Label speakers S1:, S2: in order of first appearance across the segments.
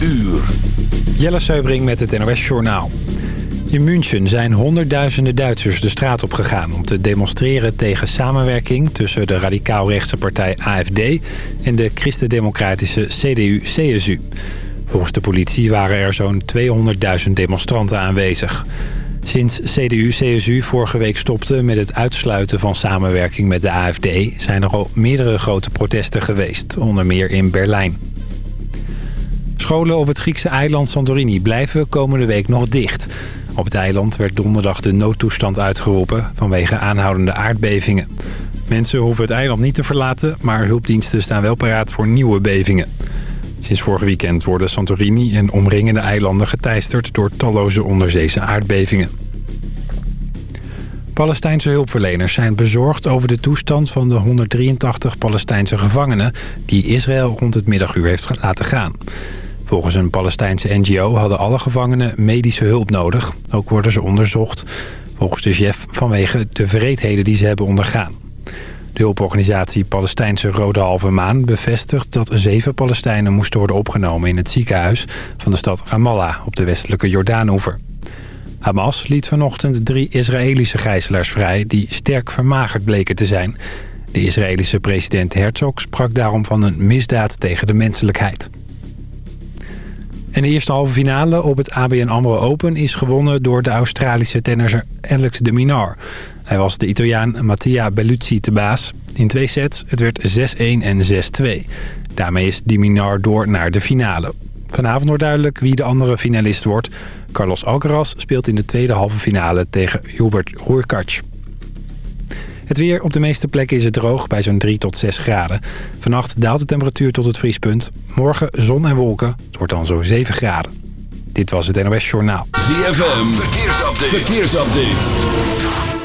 S1: uur.
S2: Jelle Seubring met het NOS Journaal. In München zijn honderdduizenden Duitsers de straat op gegaan... om te demonstreren tegen samenwerking tussen de radicaal-rechtse partij AFD... en de christendemocratische CDU-CSU. Volgens de politie waren er zo'n 200.000 demonstranten aanwezig. Sinds CDU-CSU vorige week stopte met het uitsluiten van samenwerking met de AFD... zijn er al meerdere grote protesten geweest, onder meer in Berlijn. Scholen op het Griekse eiland Santorini blijven komende week nog dicht. Op het eiland werd donderdag de noodtoestand uitgeroepen vanwege aanhoudende aardbevingen. Mensen hoeven het eiland niet te verlaten, maar hulpdiensten staan wel paraat voor nieuwe bevingen. Sinds vorig weekend worden Santorini en omringende eilanden geteisterd door talloze onderzeese aardbevingen. Palestijnse hulpverleners zijn bezorgd over de toestand van de 183 Palestijnse gevangenen... die Israël rond het middaguur heeft laten gaan. Volgens een Palestijnse NGO hadden alle gevangenen medische hulp nodig. Ook worden ze onderzocht, volgens de chef, vanwege de vreedheden die ze hebben ondergaan. De hulporganisatie Palestijnse Rode Halve Maan bevestigt dat zeven Palestijnen moesten worden opgenomen in het ziekenhuis van de stad Ramallah op de westelijke Jordaanoever. Hamas liet vanochtend drie Israëlische gijzelaars vrij die sterk vermagerd bleken te zijn. De Israëlische president Herzog sprak daarom van een misdaad tegen de menselijkheid. En de eerste halve finale op het ABN AMRO Open is gewonnen door de Australische tennisser Alex de Minar. Hij was de Italiaan Mattia Bellucci te baas. In twee sets, het werd 6-1 en 6-2. Daarmee is de Minar door naar de finale. Vanavond wordt duidelijk wie de andere finalist wordt. Carlos Alcaraz speelt in de tweede halve finale tegen Hubert Hurkacz. Het weer op de meeste plekken is het droog bij zo'n 3 tot 6 graden. Vannacht daalt de temperatuur tot het vriespunt. Morgen zon en wolken. Het wordt dan zo'n 7 graden. Dit was het NOS Journaal.
S1: ZFM, verkeersupdate. verkeersupdate.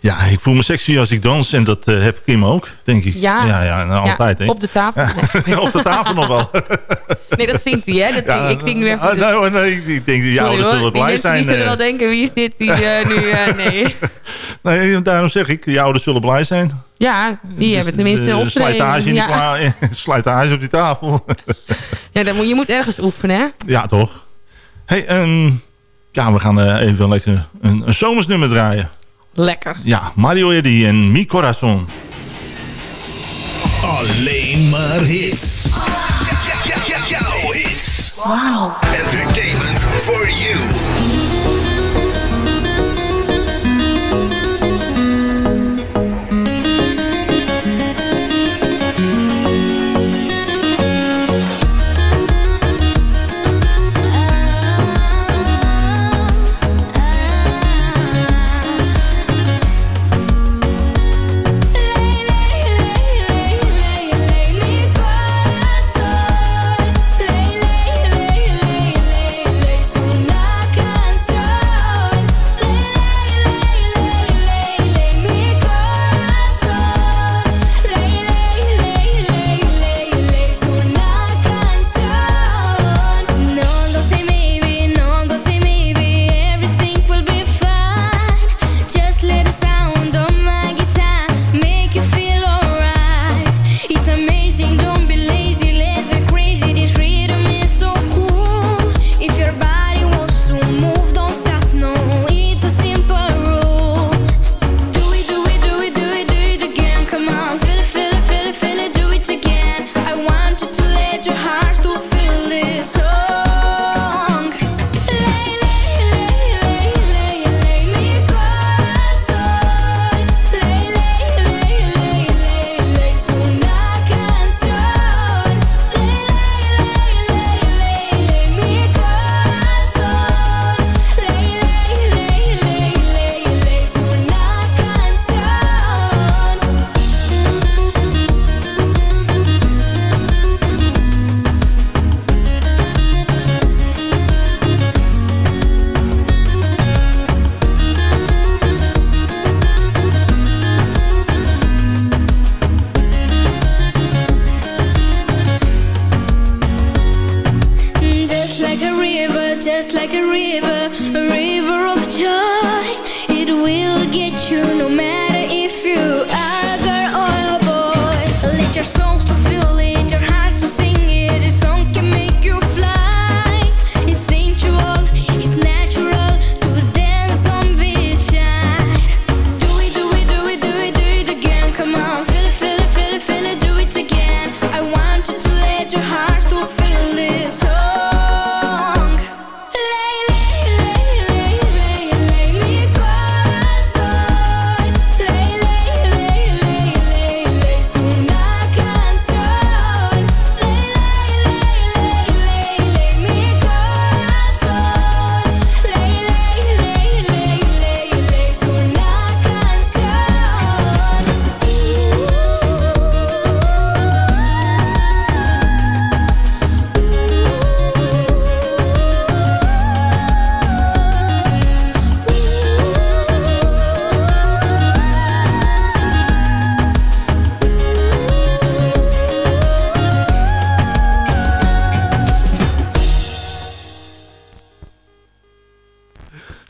S3: ja, ik voel me sexy als ik dans. En dat uh, heb Kim ook, denk ik.
S4: Ja,
S3: ja, ja nou, altijd.
S4: Ja, op de tafel.
S3: op de tafel nog wel.
S4: nee, dat zingt hij, hè? Dat ja, ik zing nu even...
S3: Ah, nou, nee, ik denk, die ouders zullen blij zijn.
S4: Die zullen wel denken, wie is dit die uh, nu... Uh, nee.
S3: nee, daarom zeg ik, die ouders zullen blij zijn.
S4: Ja, die dus, hebben tenminste een optreden.
S3: Slijtage, ja. slijtage op die tafel.
S4: ja, dan moet, je moet ergens oefenen, hè?
S3: Ja, toch. hey, um, ja, we gaan even lekker een, een zomersnummer draaien.
S4: Lekker.
S3: Ja, Mario Eddy en Mi Corazon.
S5: Alleen maar hits. Jouw hits.
S4: Wow.
S5: Entertainment for you.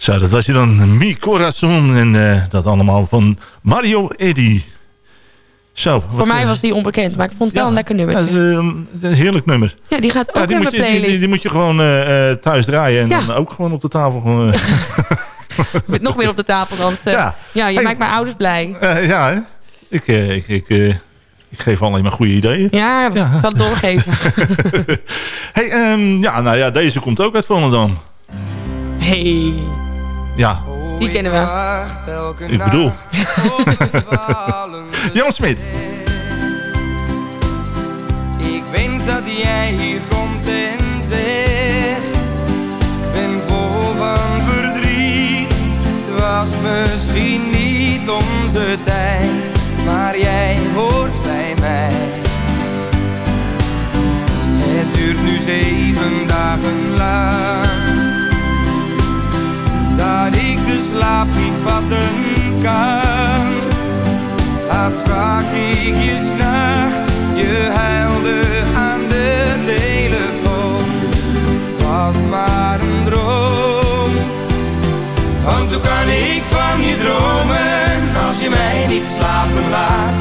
S3: Zo, dat was je dan Mi Corazon en uh, dat allemaal van Mario Eddy. Zo.
S4: Voor mij was die onbekend, maar ik vond het wel een lekker nummer.
S3: Ja, dat is, eh, een heerlijk nummer.
S4: Ja, die gaat
S3: Ja,
S4: ook
S3: die,
S4: in mijn
S3: die,
S4: playlist.
S3: die, die moet je gewoon eh, eh, thuis draaien. En dan ook gewoon op de tafel. Gewoon, eh,
S4: nog meer op de tafel dansen.
S3: Ja.
S4: Ja, je
S3: Hey.
S4: maakt mijn ouders blij.
S3: eh, ja, hè? Ik, eh, ik, ik, eh, ik geef alleen maar goede ideeën.
S4: Ja, ik
S3: Ja.
S4: zal het doorgeven.
S3: Hey, ehm, ja, nou ja, deze komt ook uit Volendam.
S4: Hey,
S3: Ja,
S4: die kennen we.
S3: ik bedoel. Jan Smit.
S6: Ik wens dat jij hier komt en zegt Ben vol van verdriet Het was misschien niet onze tijd Maar jij hoort bij mij Het duurt nu zeven dagen lang Dat ik de slaap niet vatten kan Laat sprak ik je s'nacht, je huilde aan de telefoon. Het was maar een droom. Want hoe kan ik van je dromen, als je mij niet slapen laat?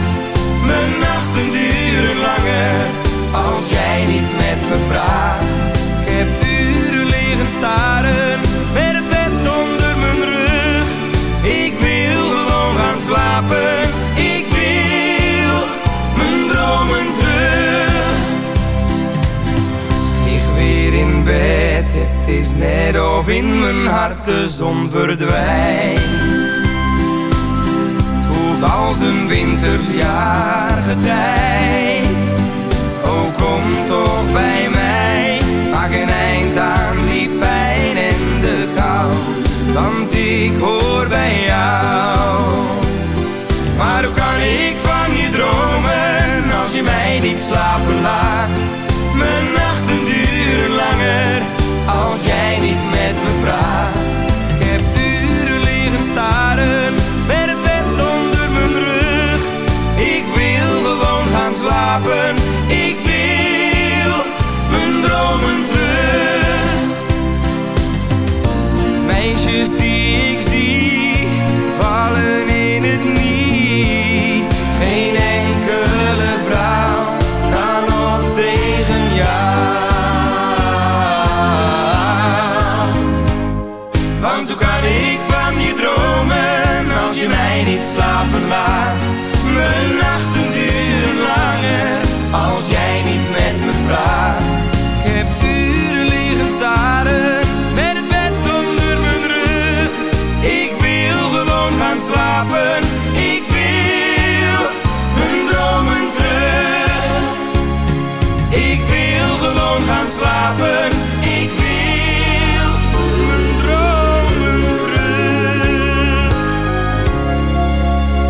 S6: Of in mijn hart de zon verdwijnt. Voelt als een wintersjaargetij. Oh, kom toch bij mij, maak een eind aan die pijn en de kou. Want ik hoor bij jou. Maar hoe kan ik van je dromen als je mij niet slapen laat? Ik heb uren liggen staren met het bed onder mijn rug. Ik wil gewoon gaan slapen.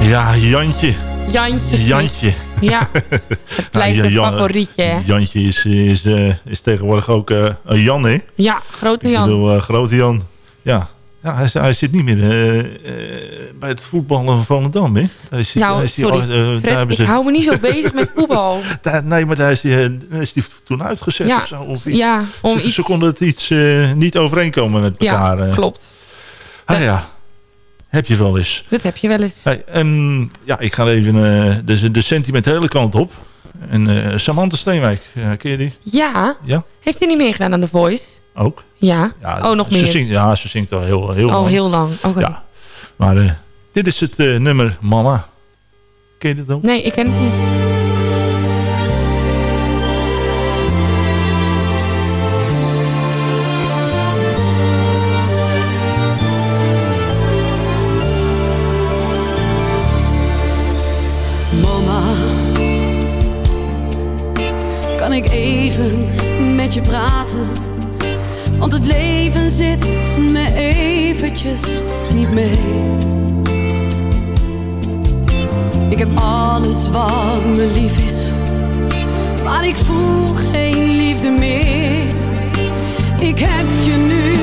S3: Ja, Jantje.
S4: Jantje.
S3: Jantje.
S4: Ja, het blijft
S3: Ja,
S4: een
S3: Jan-
S4: favorietje. hè?
S3: Jantje is, is, eh, is tegenwoordig ook eh, een Jan, hè?
S4: Ja, grote
S3: Ik
S4: Jan.
S3: bedoel, eh, grote Jan. Ja, ja hij, hij zit niet meer bij het voetballen van Volendam, hè? Hij-
S4: Nou,
S3: hij
S4: sorry. Fred, ik hou me niet zo bezig met voetbal.
S3: daar- nee, maar daar is hij, daar is hij toen uitgezet
S4: Ja,
S3: of zo. Of iets.
S4: Ja, om
S3: ze,
S4: iets...
S3: ze konden het iets niet overeenkomen met elkaar.
S4: Ja, klopt.
S3: Ah ja, heb je wel eens.
S4: Dat heb je wel eens.
S3: Hey, ehm, ja, ik ga even eh, de, de sentimentele kant op. En eh, Samantha Steenwijk, eh, ken je die?
S4: Ja,
S3: Ja,
S4: heeft hij niet meegedaan aan The Voice?
S3: ook.
S4: Ja.
S3: Ja,
S4: oh, nog
S3: ze
S4: meer.
S3: Zingt, ja, ze zingt al heel, heel
S4: Al
S3: lang.
S4: heel lang. Oké.
S3: Ja, maar dit is het nummer Mama. Ken je dit ook?
S4: Nee, ik ken het niet.
S7: Praten? Want het leven zit me eventjes niet mee. Ik heb alles wat me lief is, maar ik voel geen liefde meer. Ik heb je nu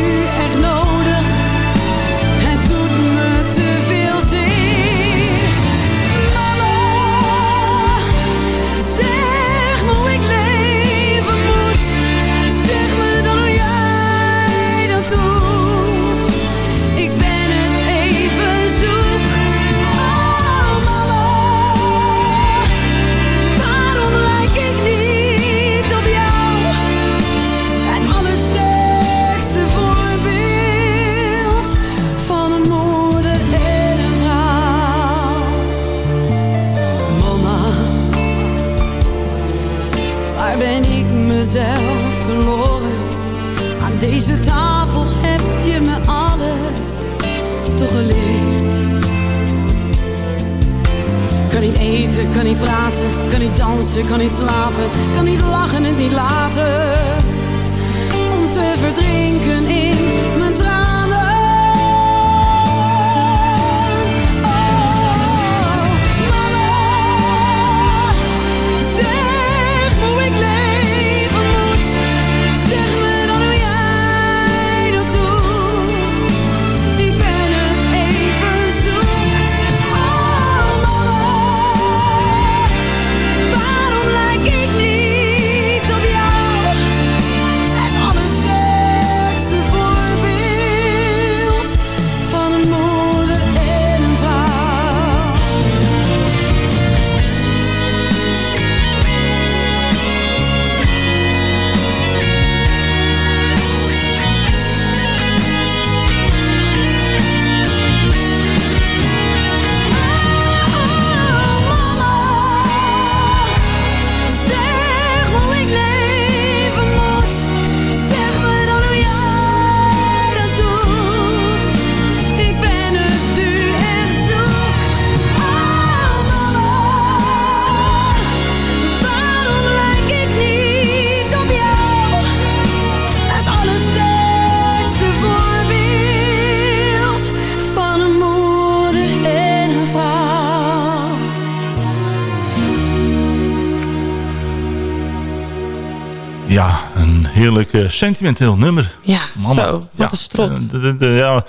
S3: Ja, een heerlijk eh, sentimenteel nummer.
S4: Ja,
S3: Mama.
S4: zo. Wat
S3: ja.
S4: een strot.
S3: Eh, ja,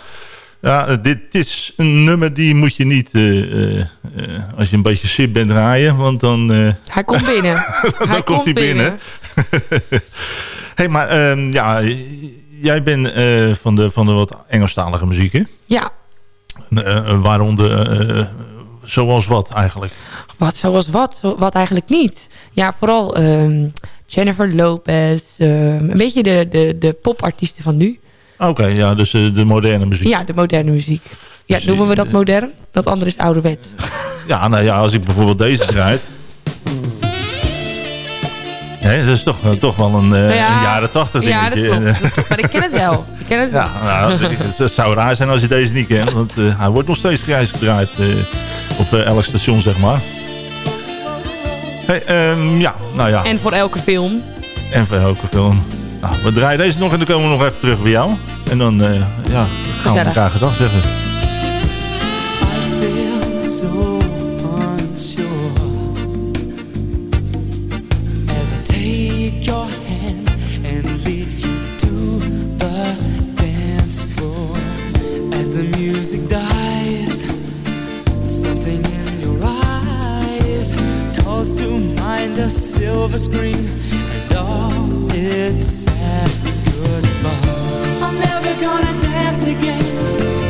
S3: ja, dit is een nummer die moet je niet, eh, als je een beetje sip bent, draaien. Want dan,
S4: Hij komt binnen. hij
S3: komt hij binnen. hey, maar ehm, ja, jij bent van, de, van de wat Engelstalige muziek, hè?
S4: Ja,
S3: waaronder, zoals wat eigenlijk?
S4: wat zoals wat? Wat eigenlijk niet. Ja, vooral ehm, Jennifer Lopez. ehm, een beetje de, de, de popartiesten van nu.
S3: Oké, ja, dus eh, de moderne muziek.
S4: Ja, de moderne muziek. Ja,
S3: Dus,
S4: noemen we
S3: eh,
S4: dat modern? Dat andere is ouderwets.
S3: Ja, nou ja, als ik bijvoorbeeld deze draai. Hè, dat is toch, eh, toch wel een, eh,
S4: Ja.
S3: een jaren tachtig
S4: Ja,
S3: dingetje.
S4: dat klopt.
S3: En, eh,
S4: dat klopt. Maar ik ken het wel. Ik ken het wel.
S3: ja, nou, het- zou raar zijn als je deze niet kent. Want eh, hij wordt nog steeds grijs gedraaid eh, op eh, elk station, zeg maar. Hey, ehm, ja, nou ja.
S4: En voor elke film.
S3: En voor elke film. Nou, we draaien deze nog en dan komen we nog even terug bij jou. En dan eh, ja, gaan we elkaar gedag zeggen.
S8: I feel so unsure as I take your hand and lead you to the dance floor. As the music dies, something in your eyes calls to mind a silver screen and all its sad goodbye. I'm never gonna dance again.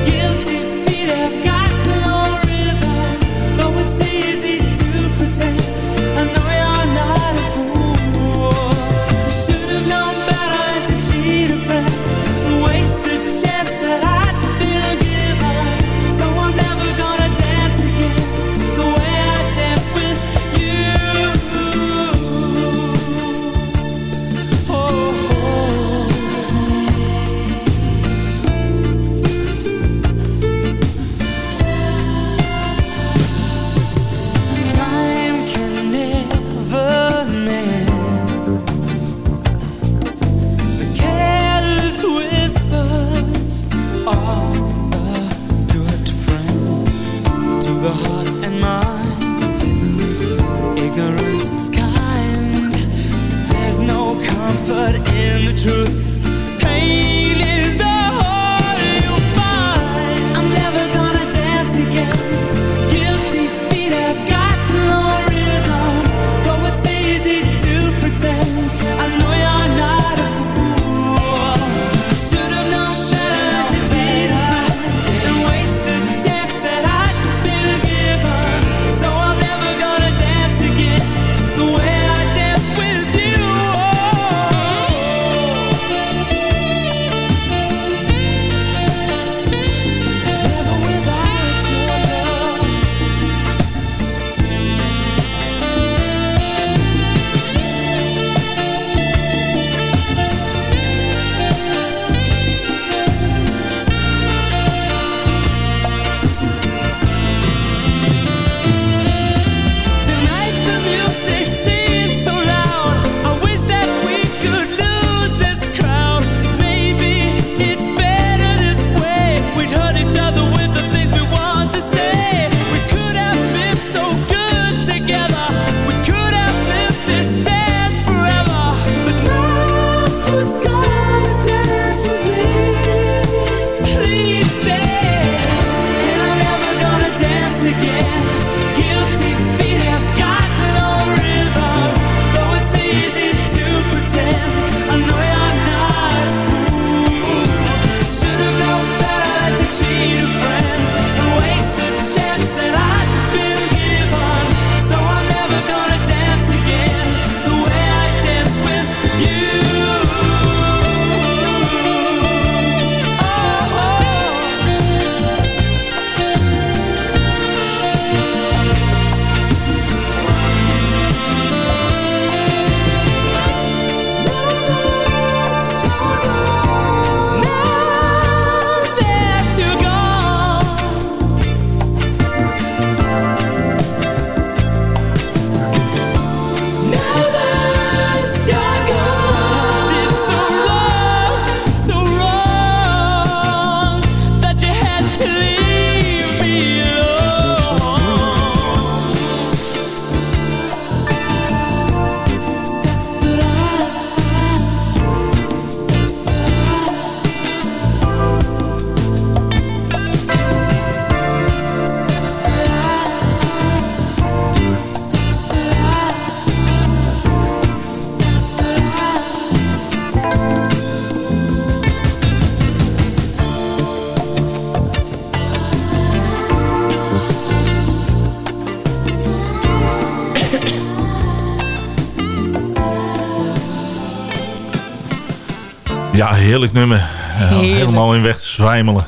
S3: Ja, heerlijk nummer.
S4: Heerlijk.
S3: helemaal in weg te zwijmelen.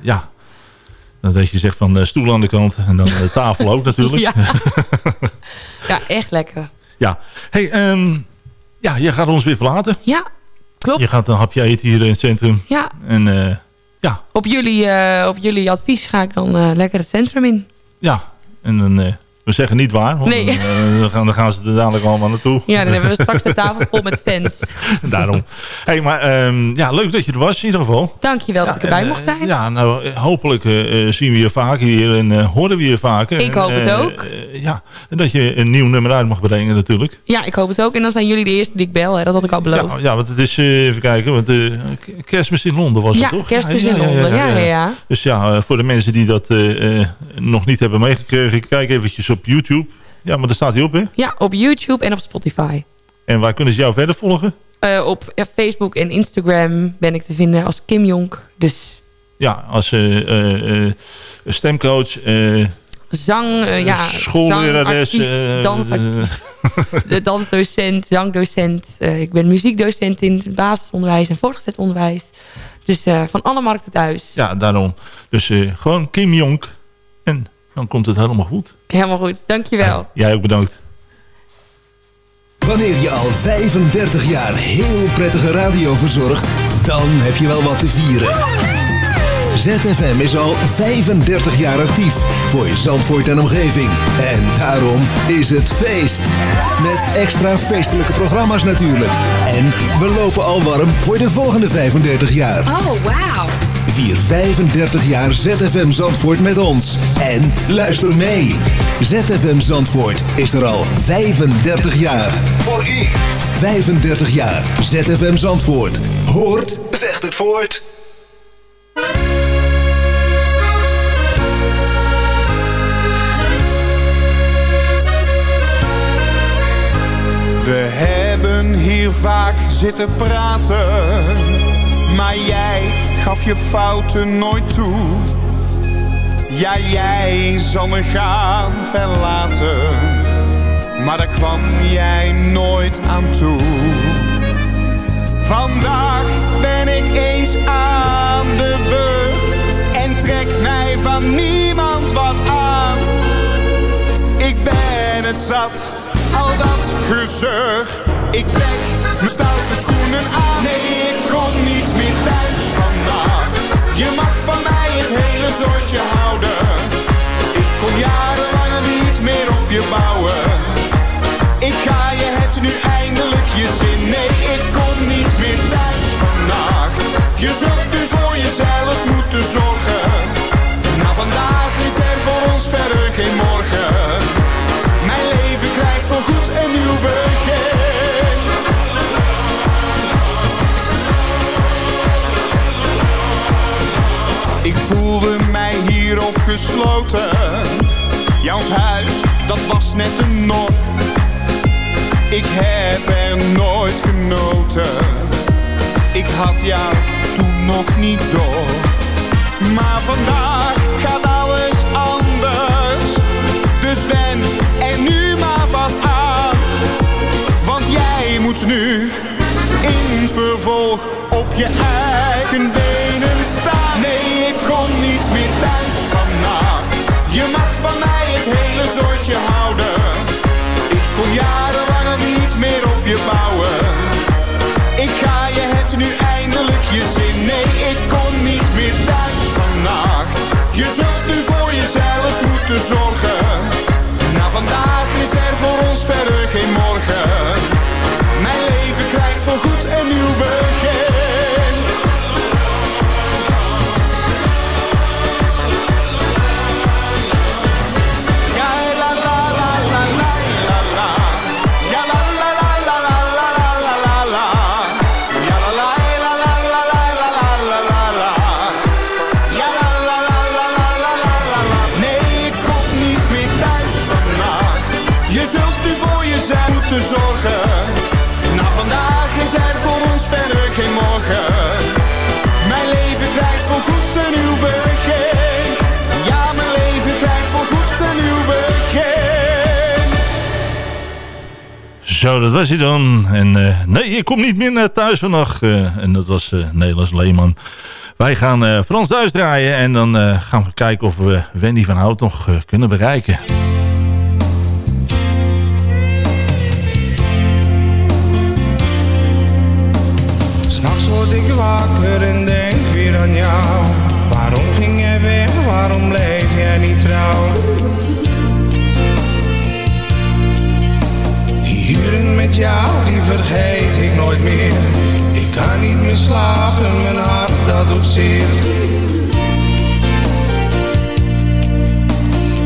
S3: Ja. Dat je zegt van eh, stoel aan de kant en dan de tafel ook natuurlijk.
S4: Ja. ja, echt lekker.
S3: Ja. Hey, ehm, ja, je gaat ons weer verlaten.
S4: Ja, klopt.
S3: Je gaat een hapje eten hier in het centrum.
S4: Ja,
S3: En eh, ja,
S4: op jullie, eh, op jullie advies ga ik dan eh, lekker het centrum in.
S3: ja. En dan, eh, we zeggen niet waar. Want
S4: Nee.
S3: dan, eh, dan, gaan, dan gaan ze er dadelijk allemaal naartoe.
S4: Ja, dan hebben we straks de tafel vol met fans.
S3: Daarom. Hey, maar ehm, ja, leuk dat je er was in ieder geval.
S4: Dankjewel dat ik erbij
S3: en,
S4: mocht
S3: eh,
S4: zijn.
S3: Ja, nou, eh, hopelijk zien we je vaker hier en horen we je vaker.
S4: Ik
S3: En,
S4: hoop het
S3: eh,
S4: ook.
S3: ja, en dat je een nieuw nummer uit mag brengen natuurlijk.
S4: Ja, ik hoop het ook. En dan zijn jullie de eerste die ik bel. Hè. Dat had ik al beloofd.
S3: Ja, ja, want het is, even kijken, want kerstmis in Londen was
S4: Ja,
S3: het toch?
S4: kerstmis in Londen. Ja, ja, ja.
S3: Dus ja, voor de mensen die dat nog niet hebben meegekregen, kijk eventjes op YouTube. Ja, maar daar staat hij op, hè?
S4: Ja, op YouTube en op Spotify.
S3: En waar kunnen ze jou verder volgen?
S4: Eh, op ja, Facebook en Instagram ben ik te vinden als Kim Jonk. Dus
S3: Ja, als eh, eh, stemcoach,
S4: zang, ja,
S3: schoollerares,
S4: de dansdocent, zangdocent. Ik ben muziekdocent in het basisonderwijs en voortgezet onderwijs. Dus van alle markten thuis.
S3: ja, daarom. Dus gewoon Kim Jonk. Dan komt het helemaal goed.
S4: Helemaal goed, dankjewel.
S3: Jij ook bedankt.
S5: Wanneer je al 35 jaar heel prettige radio verzorgt, dan heb je wel wat te vieren. ZFM is al 35 jaar actief voor Zandvoort en omgeving. En daarom is het feest. Met extra feestelijke programma's natuurlijk. En we lopen al warm voor de volgende 35 jaar.
S7: Oh, wauw.
S5: Vier 35 jaar ZFM Zandvoort met ons. En luister mee. ZFM Zandvoort is er al 35 jaar. Voor u. 35 jaar ZFM Zandvoort. Hoort, zegt het voort.
S9: We hebben hier vaak zitten praten, maar jij gaf je fouten nooit toe. Ja, jij zal me gaan verlaten, maar daar kwam jij nooit aan toe. Vandaag ben ik eens aan de beurt en trek mij van niemand wat aan. Ik ben het zat, al dat gezeur. Ik trek mijn stoute schoenen aan. Nee, ik kom niet meer thuis Je mag van mij het hele soortje houden. Ik kon jarenlang niet meer op je bouwen. Ik ga je het nu eindelijk je zin. Nee, ik kom niet meer thuis vannacht. Je zult nu voor jezelf moeten zorgen. Na vandaag is er voor ons verder geen morgen. Mijn leven krijgt voorgoed een nieuw begin. Ik voelde mij hier opgesloten. Jouws huis, dat was net een norm. Ik heb er nooit genoten. Ik had jou toen nog niet door. Maar vandaag gaat alles anders. Dus ben er nu maar vast aan. Want jij moet nu in vervolg op je eigen benen staan. Nee, kom niet meer thuis vannacht. Je mag van mij het hele soortje houden. Ik kon jarenlang niet meer op je bouwen. Ik ga je het nu eindelijk je zin. Nee, ik kom niet meer thuis vannacht. Je zult nu voor jezelf moeten zorgen. Na vandaag is er voor ons verder geen morgen. Mijn leven krijgt voorgoed een nieuw begin. zorgen. Na vandaag is er voor ons verder geen morgen. Mijn leven krijgt voor goed een nieuw begin. Ja, mijn leven krijgt voor goed een nieuw begin.
S3: Zo, dat was hij dan. En uh, nee, ik kom niet meer naar thuis vannacht. Uh, en dat was uh, Nederlands Leeman. Wij gaan Frans Duis draaien en dan gaan we kijken of we Wendy van Hout nog kunnen bereiken.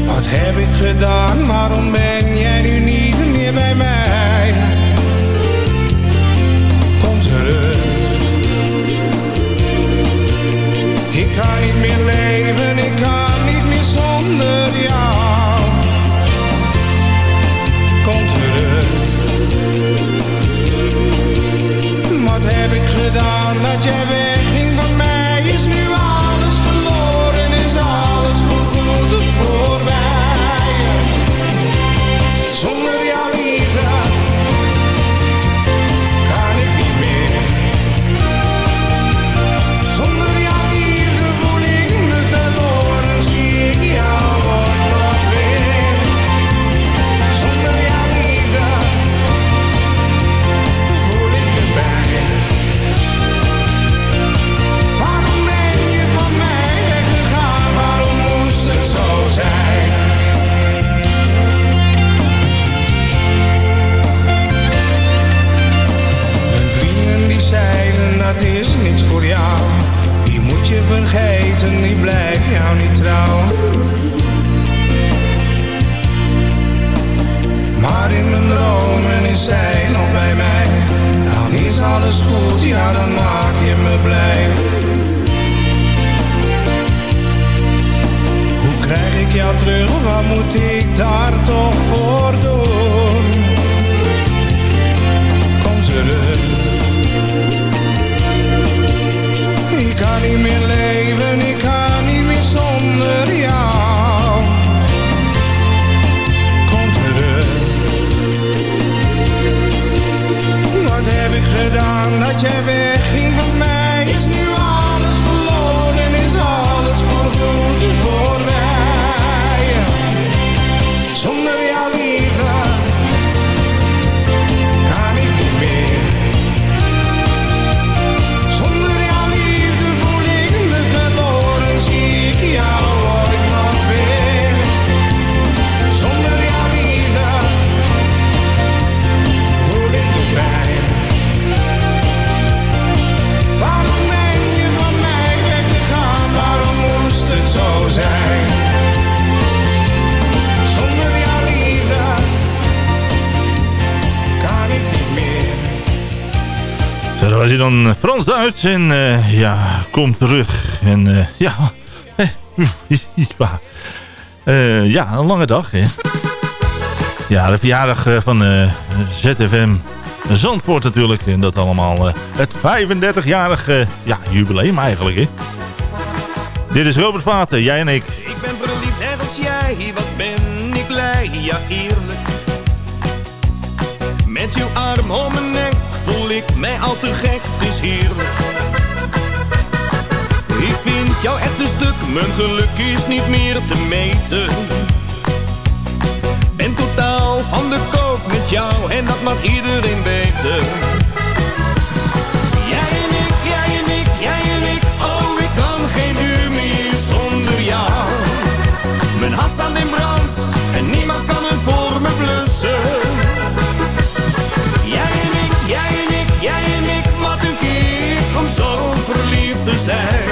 S10: Wat heb ik gedaan, waarom ben gedaan dat je weer
S3: dan Frans-Duits en uh, ja, kom terug. En uh, ja, uh, ja, een lange dag. Hè? Ja, de verjaardag van ZFM Zandvoort natuurlijk. En dat allemaal het 35-jarig ja, jubileum eigenlijk. Hè? Dit is Robert Vaten, jij en ik.
S11: Ik ben verliefd net als jij, wat ben ik blij, ja eerlijk. Met uw arm om mijn nek voel ik mij al te gek, het is heerlijk. Ik vind jou echt een stuk, mijn geluk is niet meer te meten. Ben totaal van de koop met jou en dat mag iedereen weten. Jij en ik, jij en ik, jij en ik, oh ik kan geen uur meer zonder jou. Mijn hart staat in brand en niemand kan het voor me blussen. te zijn.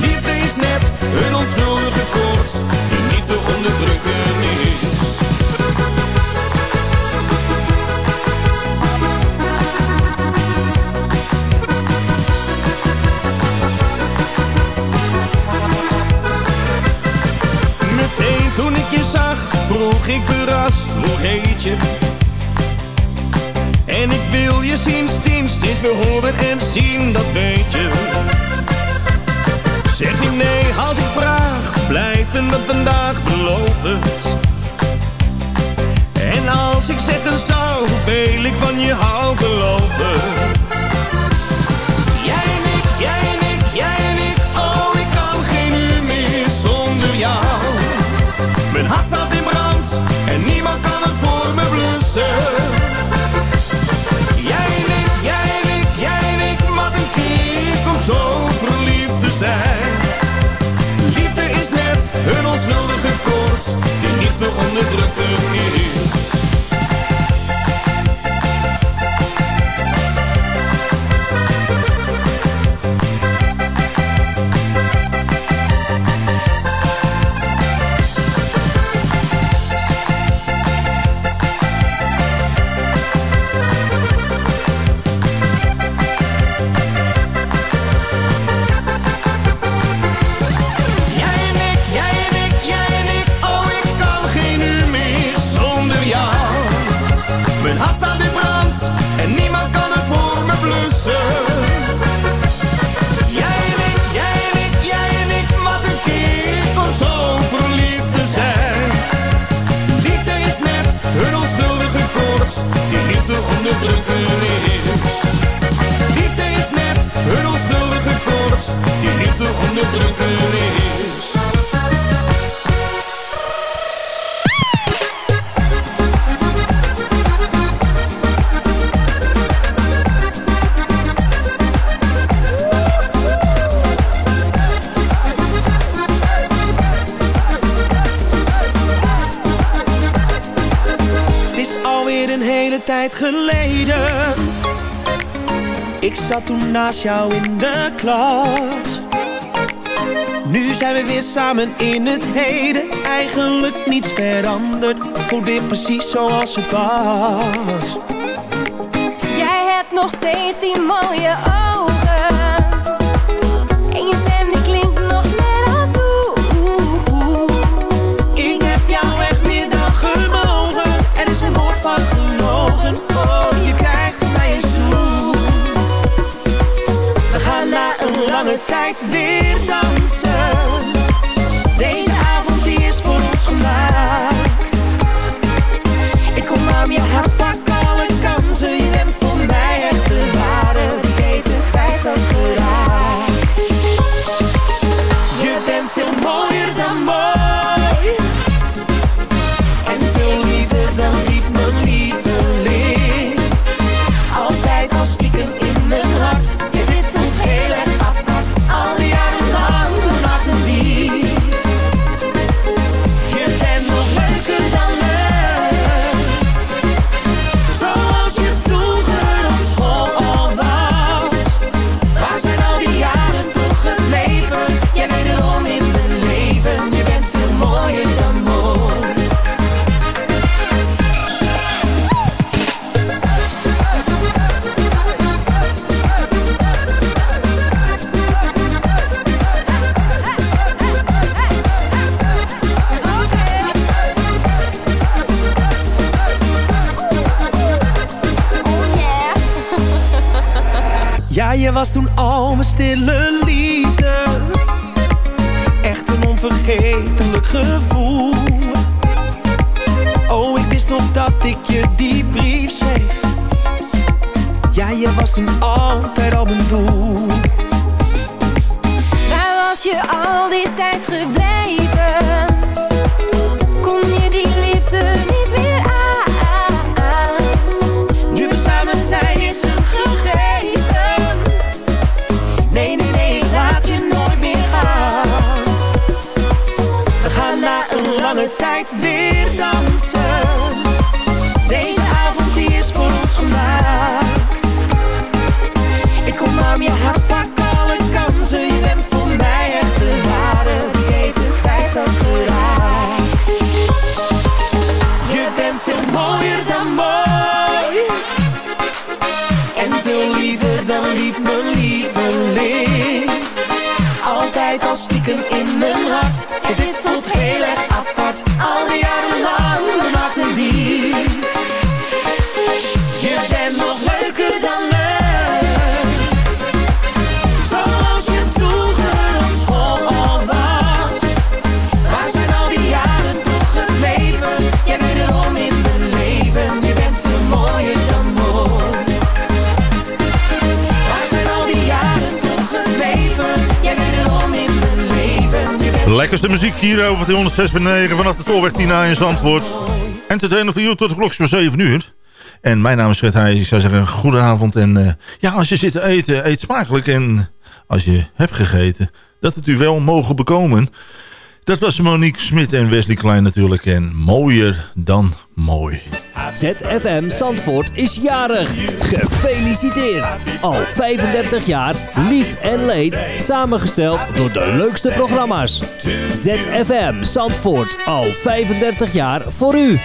S11: Die is net een onschuldige koorts die niet te onderdrukken is. Meteen toen ik je zag, vroeg ik verrast, hoe heet je? En ik wil je sindsdien steeds weer horen en zien, dat weet je. Zeg niet nee als ik vraag, blijven we vandaag beloofd. En als ik zeggen zou, wil ik van je houden, beloven. Jij en ik, jij en ik, jij en ik, oh ik kan geen uur meer zonder jou. Mijn hart staat in brand en niemand kan het voor me blussen. onder druk die de onderdrukken
S12: Ik zat toen naast jou in de klas. Nu zijn we weer samen in het heden. Eigenlijk niets veranderd. Voel weer precies zoals het was.
S5: Jij hebt nog steeds die mooie ogen. En je stem die klinkt nog meer als toe.
S12: Ik heb jou echt middag dan gemogen. Er is een woord van geluk lange tijd weer dansen. Deze avond die is voor ons gemaakt. Ik kom naar je hart
S3: Lekkerste muziek hier op de 106.9 vanaf de Tolweg 10 in Zandvoort. Entertainer voor jou tot de klok voor 7 uur. En mijn naam is Fred Heij. Ik zou zeggen, goedenavond. En uh, ja, als je zit te eten, eet smakelijk. En als je hebt gegeten, dat het u wel mogen bekomen. Dat was Monique Smit en Wesley Klein natuurlijk. En mooier dan mooi.
S13: ZFM Zandvoort is jarig. Gefeliciteerd. Al 35 jaar lief en leed. Samengesteld door de leukste programma's. ZFM Zandvoort. Al 35 jaar voor u.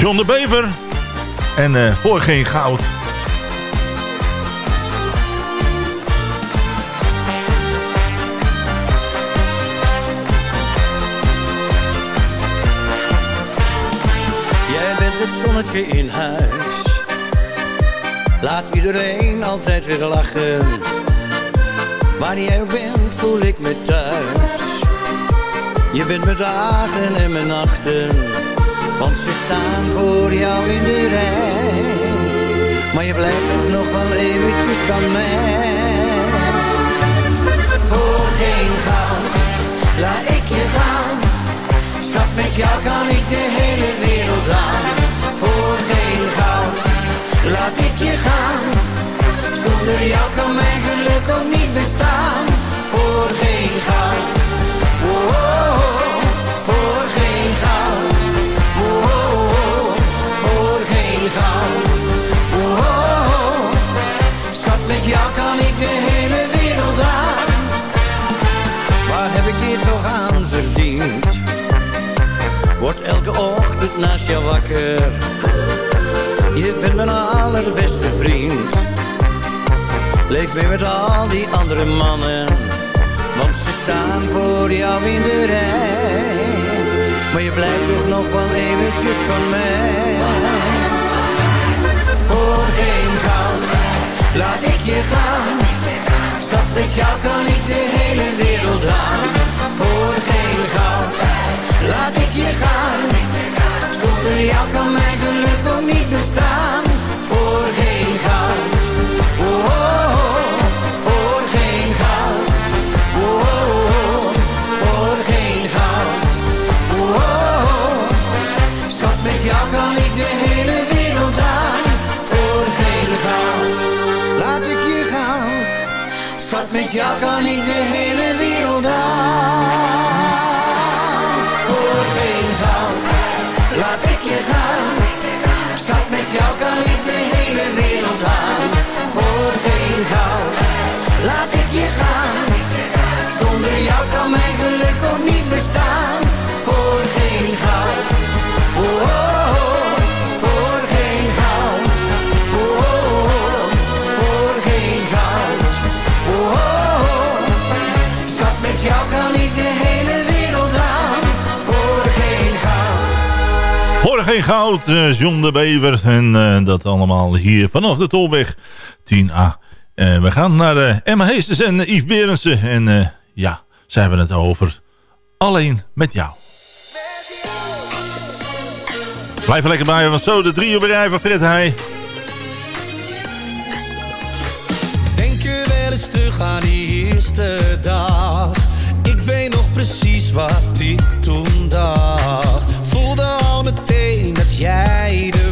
S3: John de Bever. En uh, voor geen goud.
S14: Zonnetje in huis. Laat iedereen altijd weer lachen. Waar jij ook bent, voel ik me thuis. Je bent mijn dagen en mijn nachten, want ze staan voor jou in de rij. Maar je blijft toch nog wel eventjes bij mij. Voor geen goud, laat ik je gaan. Stap met jou kan ik de hele wereld aan Laat ik je gaan. Zonder jou kan mijn geluk ook niet bestaan. Voor geen goud. Oh, oh, oh. Voor geen goud. Oh, oh, Voor geen goud. Oh, oh, Schat, met jou kan ik de hele wereld aan. Waar heb ik dit toch aan verdiend? Word elke ochtend naast jou wakker Je bent mijn allerbeste vriend. Leef mee met al die andere mannen Want ze staan voor jou in de rij. Maar je blijft toch nog wel eventjes van mij. Voor geen goud Laat ik je gaan. Stap met jou kan ik de hele wereld aan. Voor geen goud laat ik je gaan. Zonder jou kan mijn geluk ook niet bestaan. Voor geen goud, oh, oh, oh. voor geen goud, oh, oh, oh. voor geen goud, oh, oh, oh. Schat, met jou kan ik de hele wereld aan. Voor geen goud, laat ik je gaan. Schat, met jou kan ik de hele kan mijn geluk ook niet bestaan. Voor geen goud, oh, oh, oh. voor geen goud, voor geen goud, oh. Schat, met jou kan ik de hele wereld aan. Voor geen goud.
S3: Voor geen goud, uh, John de Bever. En uh, dat allemaal hier vanaf de Tolweg 10A. Uh, we gaan naar Emma Heesters en Yves Berensen. En ja, ze hebben het over Alleen met jou. Blijf er lekker bij, want zo de drie uur bedrijf van.
S11: Denk je wel eens terug aan die eerste dag. Ik weet nog precies wat ik toen dacht. Voelde al meteen dat jij de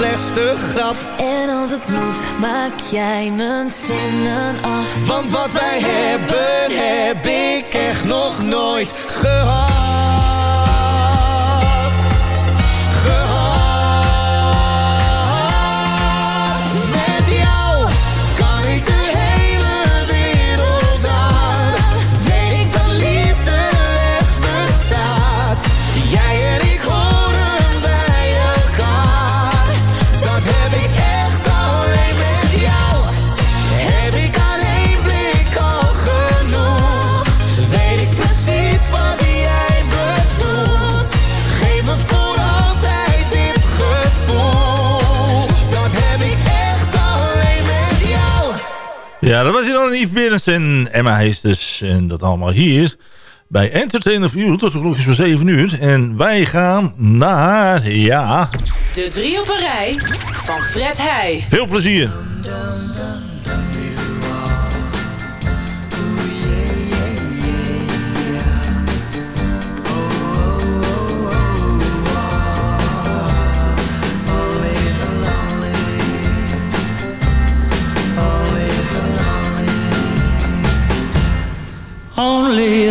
S11: slechtste grap. En als het moet, maak jij mijn zinnen af. Want wat wij hebben, heb ik echt nog nooit gehad. Dat
S3: was hier dan Yves Berens en Emma Heesters. Dus. En dat allemaal hier bij Entertainer You tot de klokjes van 7 uur. En wij gaan naar, ja...
S15: De drie op een rij van Fred Heij.
S3: Veel plezier.
S16: lonely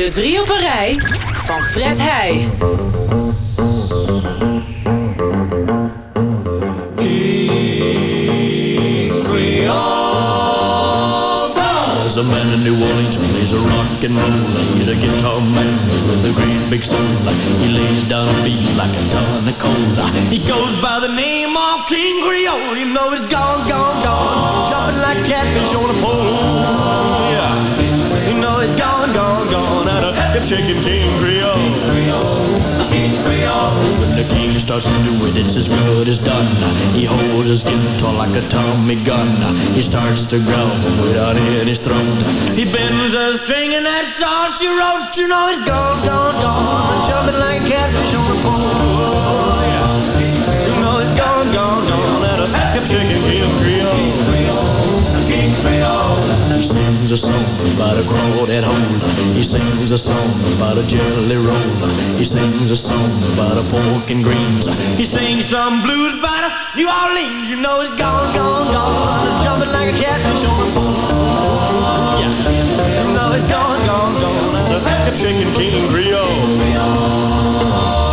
S15: De drie op een rij van Fred Heij.
S16: There's a man in New Orleans plays a rock and roll. He's a guitar man with a great big soul. He lays down a beat like a ton of coal. He goes by the name of King Creole. You know he's gone, gone, gone. Jumping like catfish on a pole. Yeah. You know he's gone, Out of hip shaking King Creole. King Creole. When the king starts to do it, it's as good as done. He holds his guitar like a Tommy gun. He starts to growl without any throat. He bends a string and that's all she wrote. You know he's gone, gone, gone. Jumping like a catfish on a pole. Yeah. You know he's gone, gone, gone. Of hip shaking King Creole. Creole. He sings a song about a crawdad hole. He sings a song about a jelly roll. He sings a song about a pork and greens. He sings some blues about a New Orleans. You know he's gone, gone, gone. Jumping like a catfish on a pole. Yeah. You know he's gone, gone, gone. Of hip shaking King Creole.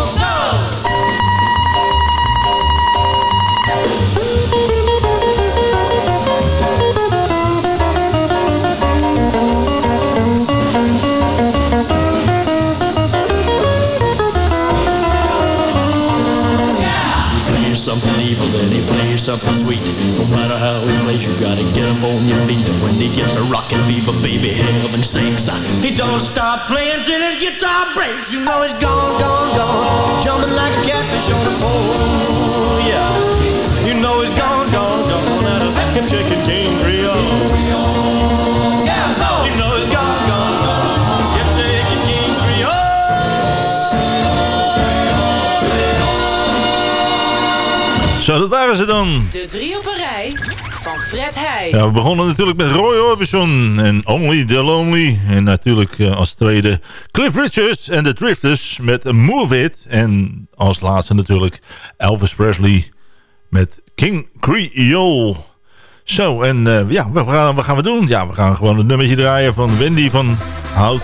S16: Something sweet. No matter how he plays, you gotta get up on your feet. When he gets a rockin' fever, baby, heaven sinks. He don't stop playing till his guitar breaks. You know he's gone, gone, gone. Jumping like a catfish on a pole. Yeah. You know he's gone, gone, gone. Out of him shaking King Creole.
S3: Zo, dat waren ze dan.
S15: De drie op een rij van Fred Heij.
S3: Ja, we begonnen natuurlijk met Roy Orbison en Only the Lonely. En natuurlijk eh, als tweede Cliff Richards en de Drifters met Move It. En als laatste natuurlijk Elvis Presley met King Creole. Zo, en eh, ja, wat gaan, wat gaan we doen? Ja, we gaan gewoon het nummertje draaien van Wendy van Hout.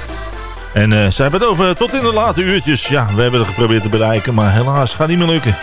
S3: En eh, zij hebben het over tot in de late uurtjes. Ja, we hebben het geprobeerd te bereiken, maar helaas gaat niet meer lukken.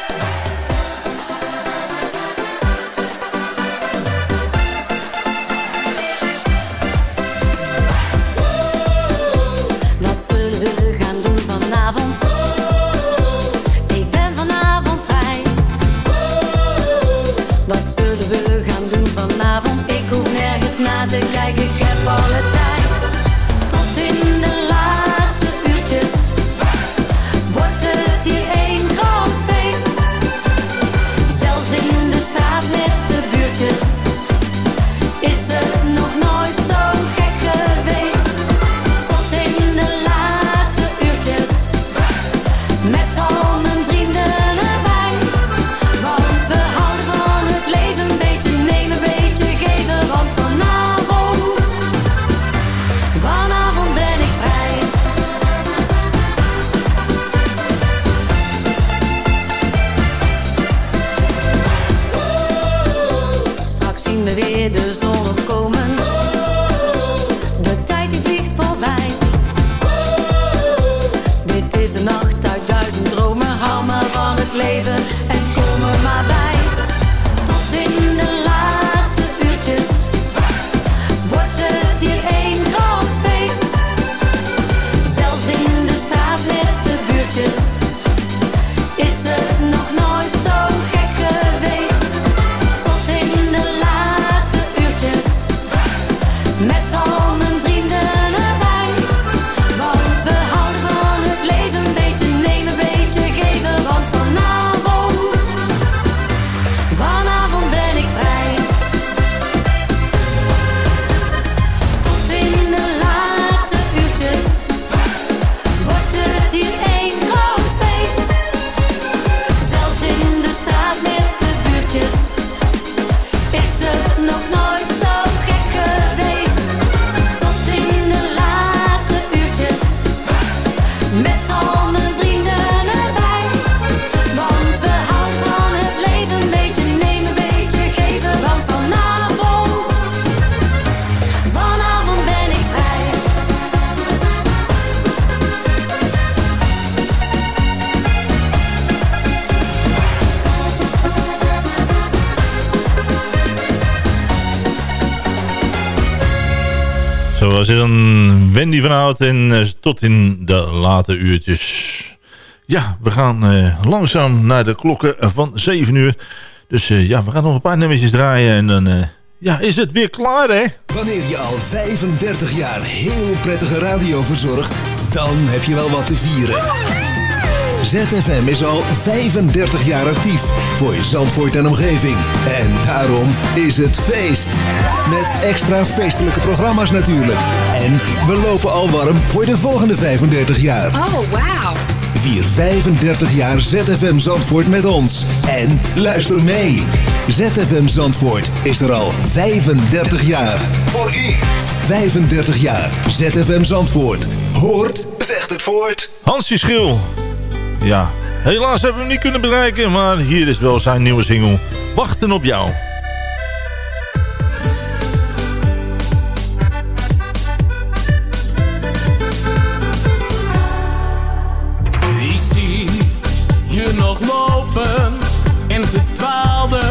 S3: Was het dan Wendy van Hout en eh, tot in de late uurtjes. Ja, we gaan uh, langzaam naar de klokken van 7 uur. Dus uh, ja, we gaan nog een paar nummertjes draaien en dan ja, is het weer klaar hè?
S5: Wanneer je al 35 jaar heel prettige radio verzorgt, dan heb je wel wat te vieren. ZFM is al 35 jaar actief voor Zandvoort en omgeving. En daarom is het feest. Met extra feestelijke programma's natuurlijk. En we lopen al warm voor de volgende 35 jaar.
S17: Oh, wauw.
S5: Vier 35 jaar ZFM Zandvoort met ons. En luister mee. ZFM Zandvoort is er al 35 jaar. Voor u. 35 jaar ZFM Zandvoort. Hoort, zegt het voort.
S3: Hansje Schil. Ja, helaas hebben we hem niet kunnen bereiken, maar hier is wel zijn nieuwe single. Wachten op jou.
S18: Ik zie je nog lopen en verdwaalde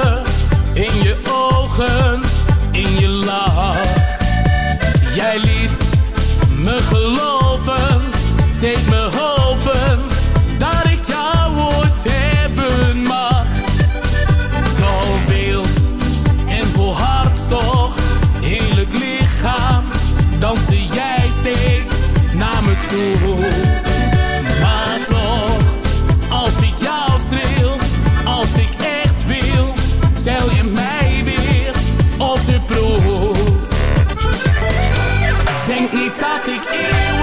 S18: Niet dat ik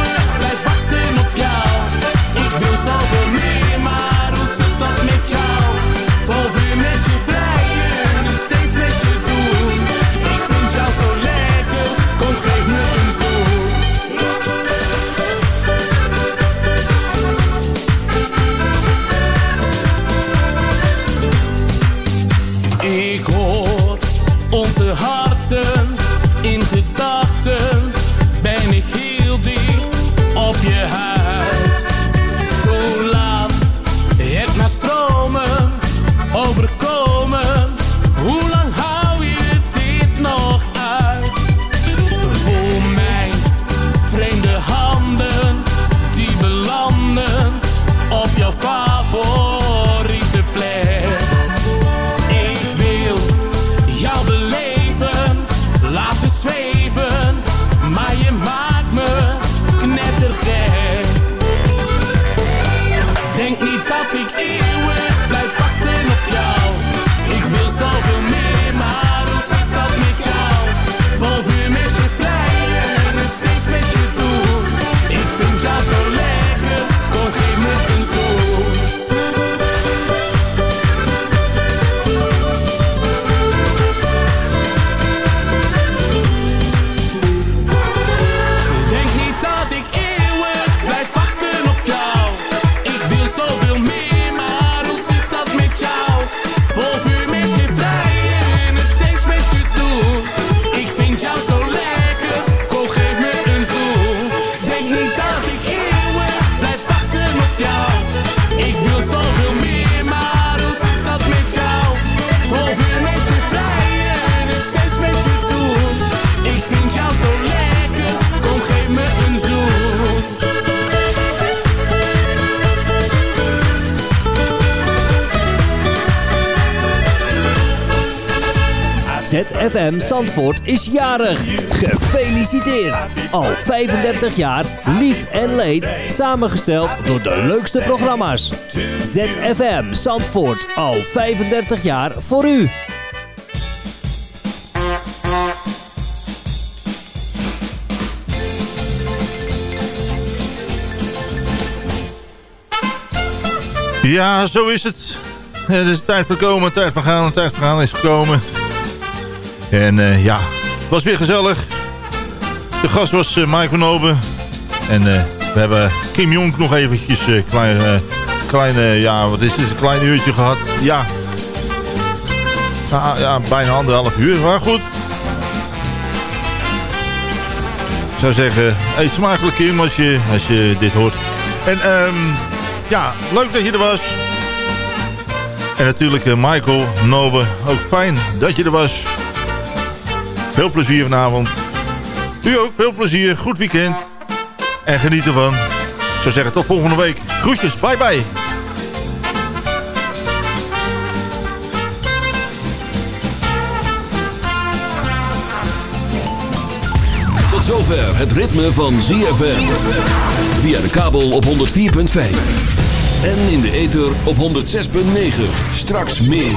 S13: ZFM Zandvoort is jarig. Gefeliciteerd. Al 35 jaar lief en leed. Samengesteld door de leukste programma's. ZFM Zandvoort. Al 35 jaar voor u.
S3: Ja, zo is het. Het is tijd voor komen, tijd voor gaan, tijd voor gaan is gekomen. En eh, ja, het was weer gezellig. De gast was uh, Michael Noben. En eh, we hebben Kim Jong nog eventjes een klein, kleine, ja, wat is het, een klein uurtje gehad. Ja. Ja, ja, bijna anderhalf uur, maar goed. Ik zou zeggen, eet smakelijk Kim als je, als je dit hoort. En ehm ja, leuk dat je er was. En natuurlijk Michael, Nobe, ook fijn dat je er was. Veel plezier vanavond. U ook, veel plezier, goed weekend. En geniet ervan. Ik zou zeggen, tot volgende week. Groetjes, bye bye.
S1: Tot zover het ritme van ZFM. Via de kabel op 104.5. En in de ether op 106.9. Straks meer.